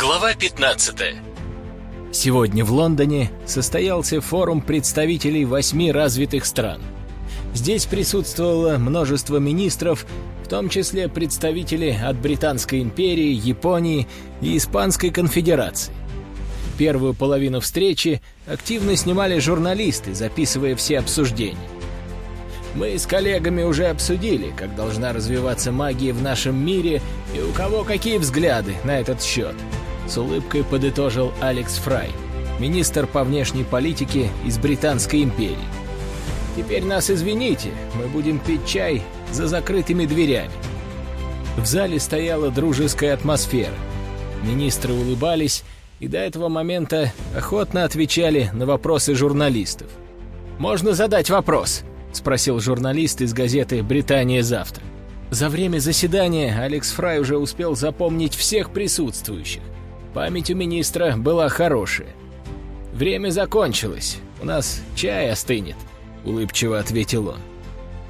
Глава 15 Сегодня в Лондоне состоялся форум представителей восьми развитых стран. Здесь присутствовало множество министров, в том числе представители от Британской империи, Японии и Испанской конфедерации. Первую половину встречи активно снимали журналисты, записывая все обсуждения. Мы с коллегами уже обсудили, как должна развиваться магия в нашем мире и у кого какие взгляды на этот счет. С улыбкой подытожил Алекс Фрай, министр по внешней политике из Британской империи. Теперь нас извините, мы будем пить чай за закрытыми дверями. В зале стояла дружеская атмосфера. Министры улыбались и до этого момента охотно отвечали на вопросы журналистов. «Можно задать вопрос?» — спросил журналист из газеты «Британия завтра». За время заседания Алекс Фрай уже успел запомнить всех присутствующих. Память у министра была хорошая. «Время закончилось. У нас чай остынет», — улыбчиво ответил он.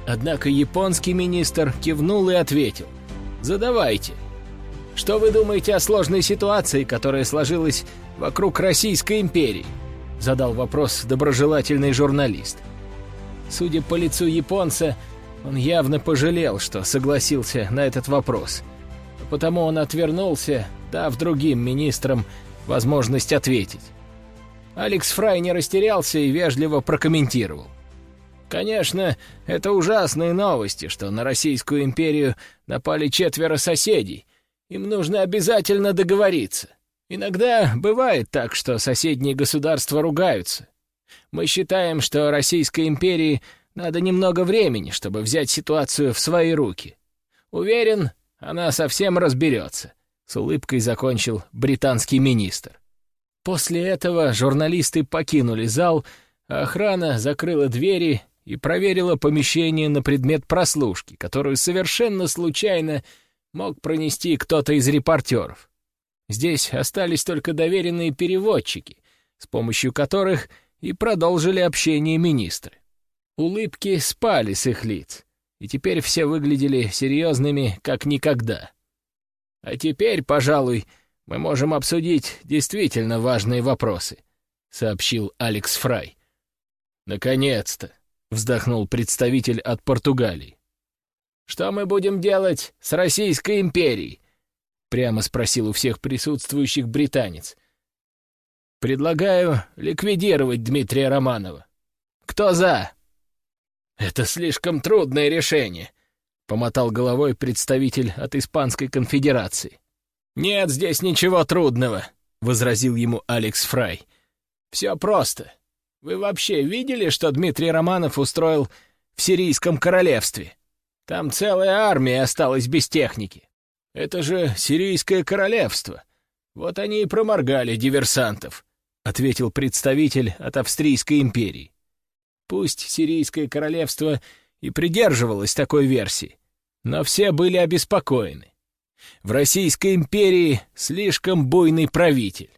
Однако японский министр кивнул и ответил. «Задавайте. Что вы думаете о сложной ситуации, которая сложилась вокруг Российской империи?» — задал вопрос доброжелательный журналист. Судя по лицу японца, он явно пожалел, что согласился на этот вопрос. Потому он отвернулся, дав другим министрам возможность ответить. Алекс Фрай не растерялся и вежливо прокомментировал. Конечно, это ужасные новости, что на Российскую империю напали четверо соседей. Им нужно обязательно договориться. Иногда бывает так, что соседние государства ругаются. Мы считаем, что Российской империи надо немного времени, чтобы взять ситуацию в свои руки. Уверен, она совсем разберется», — с улыбкой закончил британский министр. После этого журналисты покинули зал, а охрана закрыла двери и проверила помещение на предмет прослушки, которую совершенно случайно мог пронести кто-то из репортеров. Здесь остались только доверенные переводчики, с помощью которых и продолжили общение министры. Улыбки спали с их лиц, и теперь все выглядели серьезными, как никогда. А теперь, пожалуй, мы можем обсудить действительно важные вопросы, — сообщил Алекс Фрай. «Наконец-то!» — вздохнул представитель от Португалии. «Что мы будем делать с Российской империей?» — прямо спросил у всех присутствующих британец. «Предлагаю ликвидировать Дмитрия Романова. Кто за?» «Это слишком трудное решение», — помотал головой представитель от Испанской конфедерации. «Нет здесь ничего трудного», — возразил ему Алекс Фрай. «Все просто. Вы вообще видели, что Дмитрий Романов устроил в Сирийском королевстве? Там целая армия осталась без техники. Это же Сирийское королевство. Вот они и проморгали диверсантов», — ответил представитель от Австрийской империи. Пусть Сирийское королевство и придерживалось такой версии, но все были обеспокоены. В Российской империи слишком буйный правитель.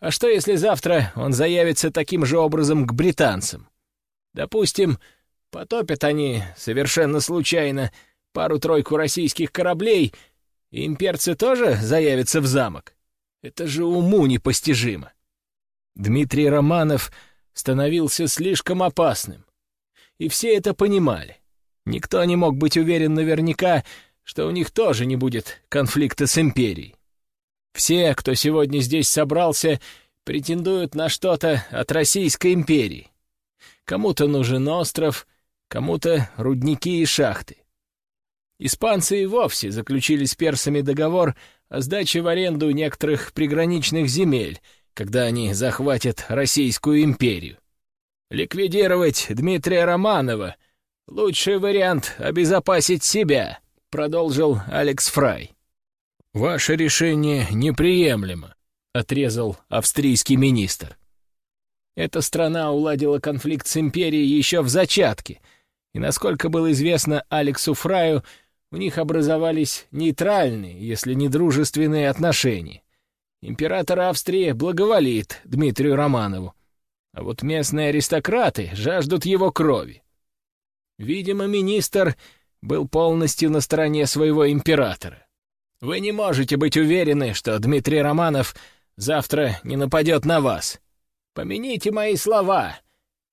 А что, если завтра он заявится таким же образом к британцам? Допустим, потопят они совершенно случайно пару-тройку российских кораблей, и имперцы тоже заявятся в замок. Это же уму непостижимо. Дмитрий Романов становился слишком опасным. И все это понимали. Никто не мог быть уверен наверняка, что у них тоже не будет конфликта с империей. Все, кто сегодня здесь собрался, претендуют на что-то от Российской империи. Кому-то нужен остров, кому-то рудники и шахты. Испанцы и вовсе заключили с персами договор о сдаче в аренду некоторых приграничных земель — когда они захватят Российскую империю. Ликвидировать Дмитрия Романова — лучший вариант обезопасить себя, — продолжил Алекс Фрай. «Ваше решение неприемлемо», — отрезал австрийский министр. Эта страна уладила конфликт с империей еще в зачатке, и, насколько было известно Алексу Фраю, у них образовались нейтральные, если не дружественные отношения. Император Австрии благоволит Дмитрию Романову, а вот местные аристократы жаждут его крови. Видимо, министр был полностью на стороне своего императора. Вы не можете быть уверены, что Дмитрий Романов завтра не нападет на вас. Помяните мои слова.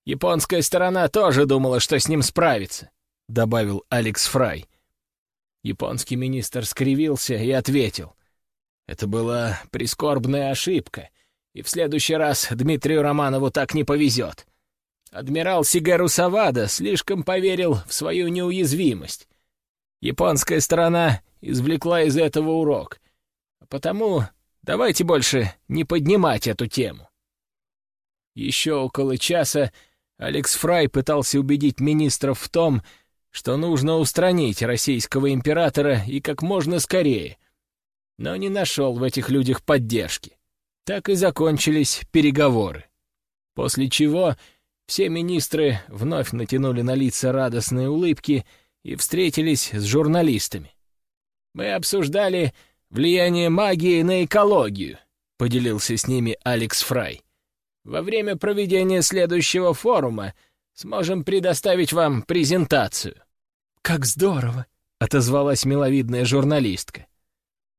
Японская сторона тоже думала, что с ним справится», — добавил Алекс Фрай. Японский министр скривился и ответил. «Это была прискорбная ошибка, и в следующий раз Дмитрию Романову так не повезет. Адмирал Сигару Савада слишком поверил в свою неуязвимость. Японская сторона извлекла из этого урок. А потому давайте больше не поднимать эту тему. Еще около часа Алекс Фрай пытался убедить министров в том, что нужно устранить российского императора и как можно скорее, но не нашел в этих людях поддержки. Так и закончились переговоры. После чего все министры вновь натянули на лица радостные улыбки и встретились с журналистами. Мы обсуждали влияние магии на экологию», — поделился с ними Алекс Фрай. «Во время проведения следующего форума сможем предоставить вам презентацию». «Как здорово!» — отозвалась миловидная журналистка.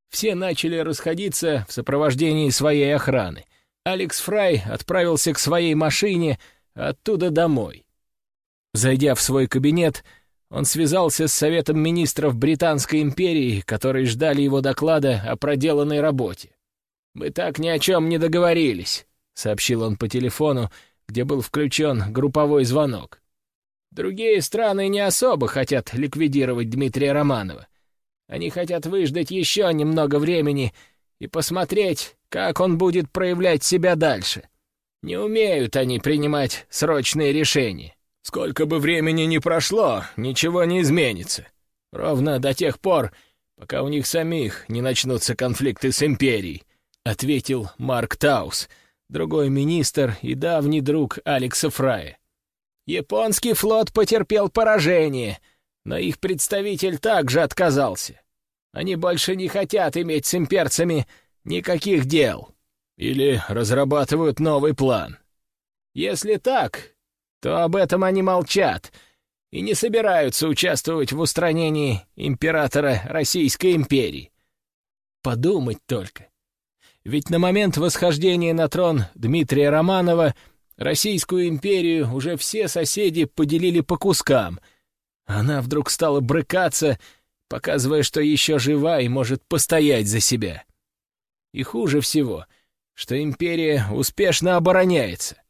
Все начали расходиться в сопровождении своей охраны. Алекс Фрай отправился к своей машине, оттуда домой. Зайдя в свой кабинет, он связался с Советом министров Британской империи, которые ждали его доклада о проделанной работе. «Мы так ни о чем не договорились», — сообщил он по телефону, где был включен групповой звонок. «Другие страны не особо хотят ликвидировать Дмитрия Романова. Они хотят выждать еще немного времени и посмотреть, как он будет проявлять себя дальше. Не умеют они принимать срочные решения. Сколько бы времени ни прошло, ничего не изменится. Ровно до тех пор, пока у них самих не начнутся конфликты с империей», — ответил Марк Таус, другой министр и давний друг Алекса Фрая. «Японский флот потерпел поражение, но их представитель также отказался. Они больше не хотят иметь с имперцами никаких дел. Или разрабатывают новый план. Если так, то об этом они молчат и не собираются участвовать в устранении императора Российской империи. Подумать только. Ведь на момент восхождения на трон Дмитрия Романова Российскую империю уже все соседи поделили по кускам. Она вдруг стала брыкаться, показывая, что еще жива и может постоять за себя. И хуже всего, что империя успешно обороняется.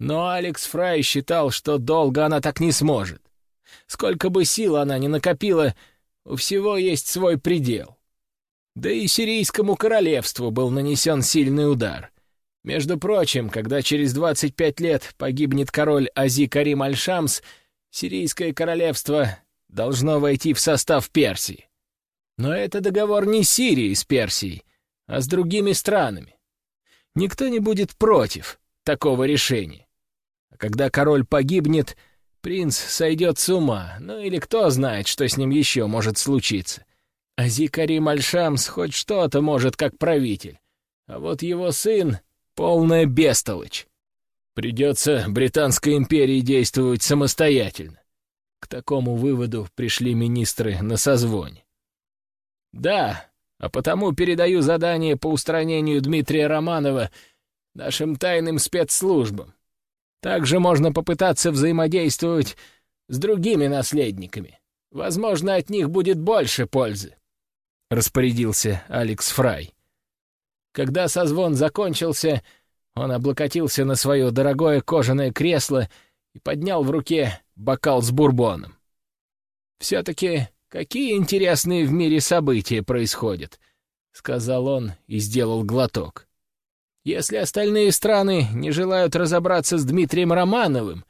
Но Алекс Фрай считал, что долго она так не сможет. Сколько бы сил она ни накопила, у всего есть свой предел. Да и сирийскому королевству был нанесен сильный удар. Между прочим, когда через 25 лет погибнет король Ази Карим Аль-Шамс, сирийское королевство должно войти в состав Персии. Но это договор не Сирии с Персией, а с другими странами. Никто не будет против такого решения когда король погибнет, принц сойдет с ума, ну или кто знает, что с ним еще может случиться. Ази Карим Аль-Шамс хоть что-то может как правитель, а вот его сын — полная бестолочь. Придется Британской империи действовать самостоятельно. К такому выводу пришли министры на созвоне. Да, а потому передаю задание по устранению Дмитрия Романова нашим тайным спецслужбам. Также можно попытаться взаимодействовать с другими наследниками. Возможно, от них будет больше пользы», — распорядился Алекс Фрай. Когда созвон закончился, он облокотился на свое дорогое кожаное кресло и поднял в руке бокал с бурбоном. «Все-таки какие интересные в мире события происходят», — сказал он и сделал глоток. Если остальные страны не желают разобраться с Дмитрием Романовым,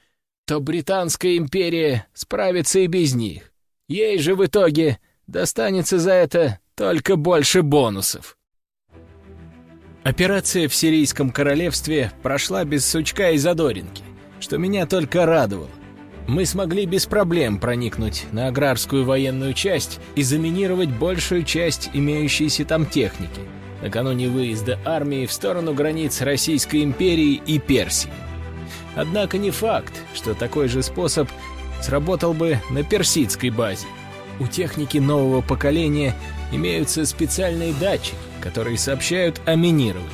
то Британская империя справится и без них. Ей же в итоге достанется за это только больше бонусов. Операция в Сирийском королевстве прошла без сучка и задоринки, что меня только радовало. Мы смогли без проблем проникнуть на аграрскую военную часть и заминировать большую часть имеющейся там техники — накануне выезда армии в сторону границ Российской империи и Персии. Однако не факт, что такой же способ сработал бы на персидской базе. У техники нового поколения имеются специальные датчики, которые сообщают о минировании.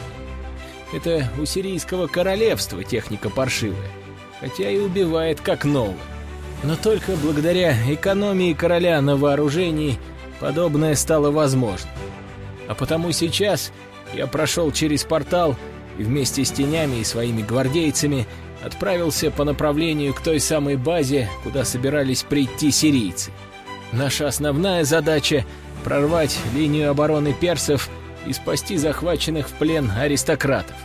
Это у сирийского королевства техника паршивая, хотя и убивает как новое. Но только благодаря экономии короля на вооружении подобное стало возможно. А потому сейчас я прошел через портал и вместе с тенями и своими гвардейцами отправился по направлению к той самой базе, куда собирались прийти сирийцы. Наша основная задача — прорвать линию обороны персов и спасти захваченных в плен аристократов.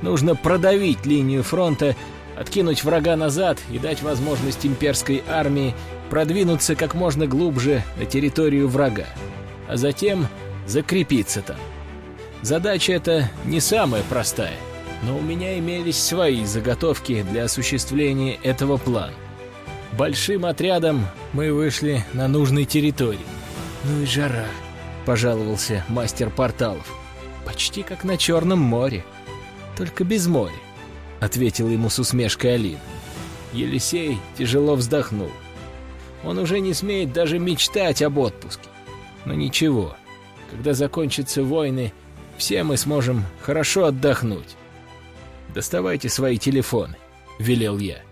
Нужно продавить линию фронта, откинуть врага назад и дать возможность имперской армии продвинуться как можно глубже на территорию врага, а затем закрепиться там. Задача эта не самая простая, но у меня имелись свои заготовки для осуществления этого плана. Большим отрядом мы вышли на нужной территории. «Ну и жара», — пожаловался мастер порталов. «Почти как на Черном море, только без моря», — ответил ему с усмешкой Алин. Елисей тяжело вздохнул. Он уже не смеет даже мечтать об отпуске. Но ничего, когда закончатся войны, все мы сможем хорошо отдохнуть. «Доставайте свои телефоны», — велел я.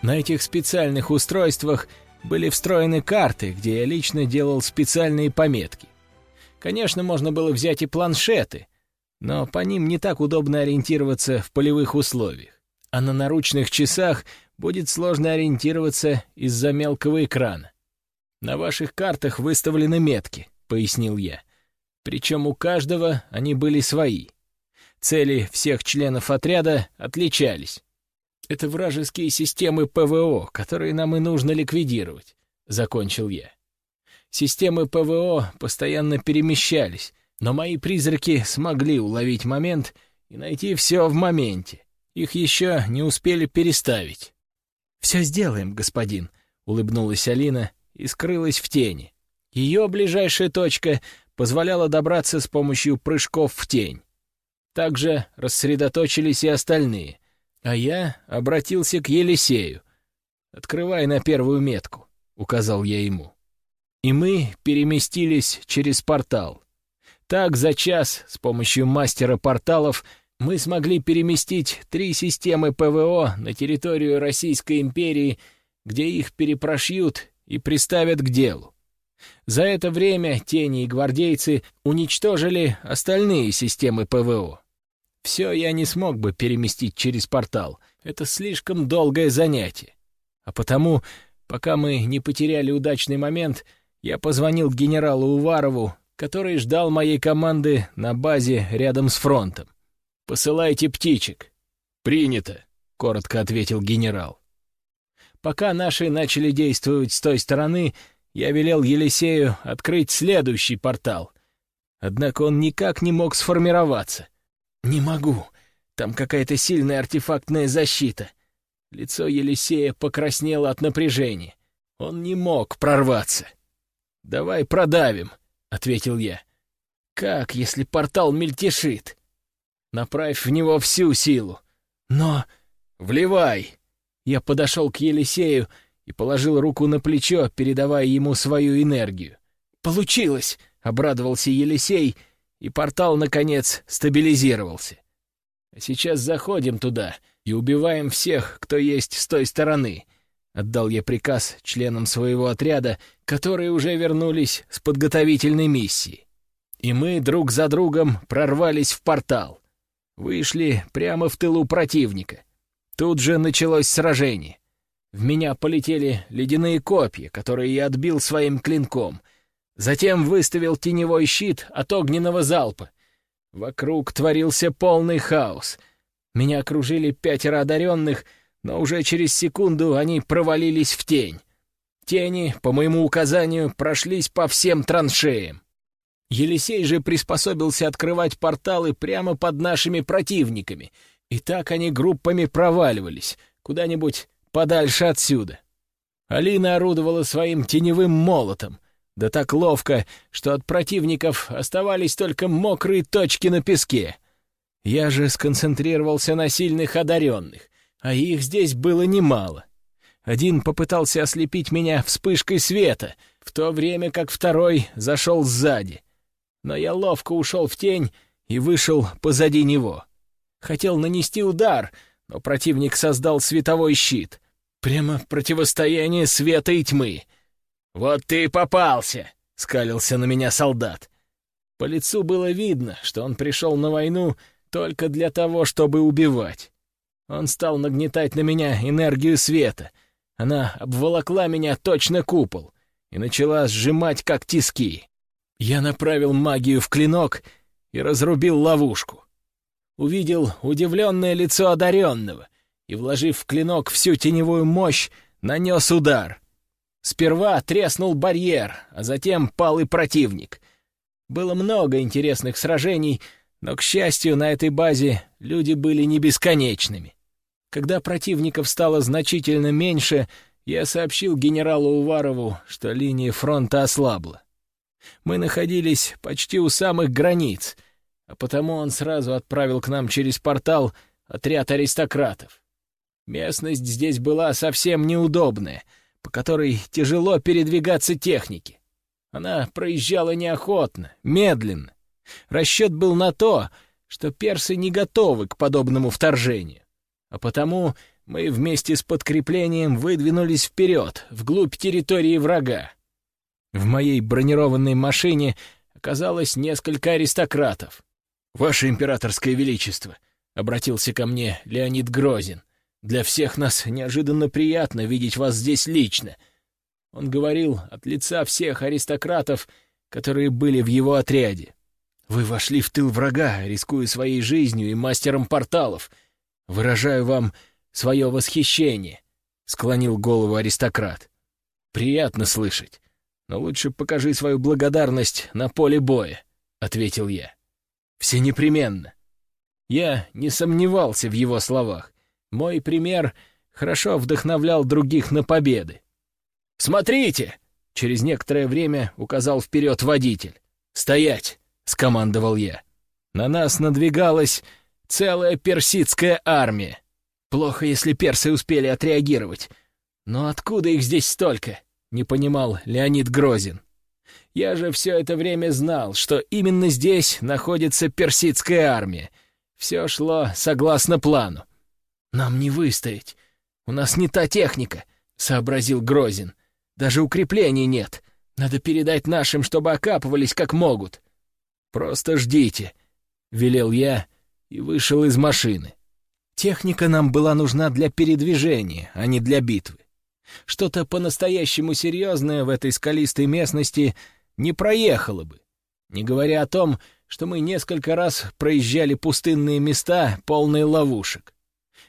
На этих специальных устройствах были встроены карты, где я лично делал специальные пометки. Конечно, можно было взять и планшеты, но по ним не так удобно ориентироваться в полевых условиях. А на наручных часах будет сложно ориентироваться из-за мелкого экрана. «На ваших картах выставлены метки», — пояснил я. Причем у каждого они были свои. Цели всех членов отряда отличались. Это вражеские системы ПВО, которые нам и нужно ликвидировать, — закончил я. Системы ПВО постоянно перемещались, но мои призраки смогли уловить момент и найти все в моменте. Их еще не успели переставить. «Все сделаем, господин», — улыбнулась Алина и скрылась в тени. Ее ближайшая точка позволяло добраться с помощью прыжков в тень. Также рассредоточились и остальные, а я обратился к Елисею. «Открывай на первую метку», — указал я ему. И мы переместились через портал. Так за час с помощью мастера порталов мы смогли переместить три системы ПВО на территорию Российской империи, где их перепрошьют и приставят к делу. За это время тени и гвардейцы уничтожили остальные системы ПВО. Все я не смог бы переместить через портал. Это слишком долгое занятие. А потому, пока мы не потеряли удачный момент, я позвонил генералу Уварову, который ждал моей команды на базе рядом с фронтом. «Посылайте птичек». «Принято», — коротко ответил генерал. Пока наши начали действовать с той стороны, я велел Елисею открыть следующий портал. Однако он никак не мог сформироваться. «Не могу. Там какая-то сильная артефактная защита». Лицо Елисея покраснело от напряжения. Он не мог прорваться. «Давай продавим», — ответил я. «Как, если портал мельтешит?» «Направь в него всю силу». «Но...» «Вливай!» Я подошел к Елисею и положил руку на плечо, передавая ему свою энергию. «Получилось!» — обрадовался Елисей, и портал, наконец, стабилизировался. «А сейчас заходим туда и убиваем всех, кто есть с той стороны», — отдал я приказ членам своего отряда, которые уже вернулись с подготовительной миссии. И мы друг за другом прорвались в портал. Вышли прямо в тылу противника. Тут же началось сражение. В меня полетели ледяные копья, которые я отбил своим клинком. Затем выставил теневой щит от огненного залпа. Вокруг творился полный хаос. Меня окружили пятеро одаренных, но уже через секунду они провалились в тень. Тени, по моему указанию, прошлись по всем траншеям. Елисей же приспособился открывать порталы прямо под нашими противниками, и так они группами проваливались, куда-нибудь подальше отсюда. Алина орудовала своим теневым молотом, да так ловко, что от противников оставались только мокрые точки на песке. Я же сконцентрировался на сильных одаренных, а их здесь было немало. Один попытался ослепить меня вспышкой света, в то время как второй зашел сзади. Но я ловко ушел в тень и вышел позади него. Хотел нанести удар, но противник создал световой щит. Прямо противостояние света и тьмы. «Вот ты и попался!» — скалился на меня солдат. По лицу было видно, что он пришел на войну только для того, чтобы убивать. Он стал нагнетать на меня энергию света. Она обволокла меня точно купол и начала сжимать, как тиски. Я направил магию в клинок и разрубил ловушку. Увидел удивленное лицо одаренного и, вложив в клинок всю теневую мощь, нанес удар. Сперва треснул барьер, а затем пал и противник. Было много интересных сражений, но, к счастью, на этой базе люди были не бесконечными. Когда противников стало значительно меньше, я сообщил генералу Уварову, что линия фронта ослабла. Мы находились почти у самых границ, а потому он сразу отправил к нам через портал отряд аристократов. Местность здесь была совсем неудобная, по которой тяжело передвигаться технике. Она проезжала неохотно, медленно. Расчет был на то, что персы не готовы к подобному вторжению. А потому мы вместе с подкреплением выдвинулись вперед, вглубь территории врага. В моей бронированной машине оказалось несколько аристократов. «Ваше императорское величество», — обратился ко мне Леонид Грозин, — «для всех нас неожиданно приятно видеть вас здесь лично». Он говорил от лица всех аристократов, которые были в его отряде. «Вы вошли в тыл врага, рискуя своей жизнью и мастером порталов. Выражаю вам свое восхищение», — склонил голову аристократ. «Приятно слышать, но лучше покажи свою благодарность на поле боя», — ответил я. «Все непременно». Я не сомневался в его словах. Мой пример хорошо вдохновлял других на победы. «Смотрите!» — через некоторое время указал вперед водитель. «Стоять!» — скомандовал я. На нас надвигалась целая персидская армия. Плохо, если персы успели отреагировать. Но откуда их здесь столько? Не понимал Леонид Грозин. Я же все это время знал, что именно здесь находится персидская армия. Все шло согласно плану. «Нам не выстоять. У нас не та техника», — сообразил Грозин. «Даже укреплений нет. Надо передать нашим, чтобы окапывались как могут». «Просто ждите», — велел я и вышел из машины. Техника нам была нужна для передвижения, а не для битвы. Что-то по-настоящему серьезное в этой скалистой местности не проехало бы, не говоря о том, что мы несколько раз проезжали пустынные места, полные ловушек.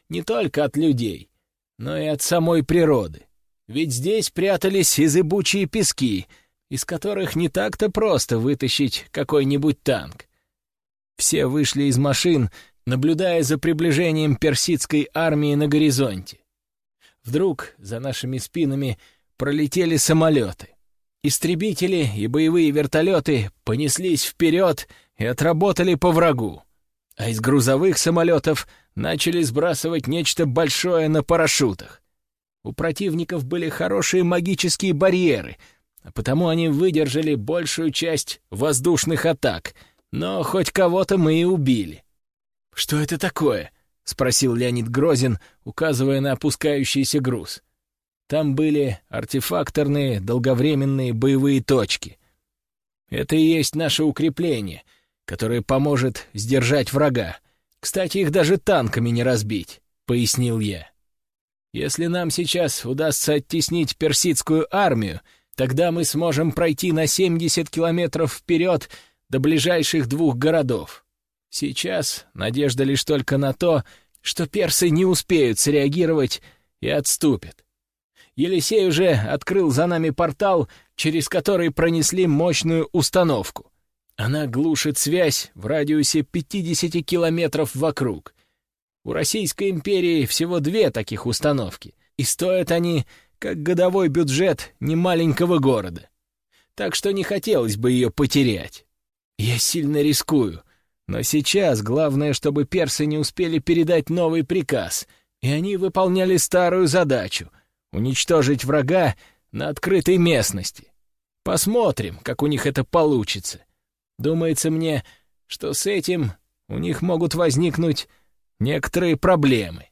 Не только от людей, но и от самой природы. Ведь здесь прятались и зыбучие пески, из которых не так-то просто вытащить какой-нибудь танк. Все вышли из машин, наблюдая за приближением персидской армии на горизонте. Вдруг за нашими спинами пролетели самолеты. Истребители и боевые вертолеты понеслись вперед и отработали по врагу. А из грузовых самолетов начали сбрасывать нечто большое на парашютах. У противников были хорошие магические барьеры, а потому они выдержали большую часть воздушных атак, но хоть кого-то мы и убили. «Что это такое?» — спросил Леонид Грозин, указывая на опускающийся груз. Там были артефакторные долговременные боевые точки. Это и есть наше укрепление, которое поможет сдержать врага. Кстати, их даже танками не разбить, — пояснил я. Если нам сейчас удастся оттеснить персидскую армию, тогда мы сможем пройти на 70 километров вперед до ближайших двух городов. Сейчас надежда лишь только на то, что персы не успеют среагировать и отступят. Елисей уже открыл за нами портал, через который пронесли мощную установку. Она глушит связь в радиусе 50 километров вокруг. У Российской империи всего две таких установки, и стоят они, как годовой бюджет немаленького города. Так что не хотелось бы ее потерять. Я сильно рискую, но сейчас главное, чтобы персы не успели передать новый приказ, и они выполняли старую задачу — уничтожить врага на открытой местности. Посмотрим, как у них это получится. Думается мне, что с этим у них могут возникнуть некоторые проблемы.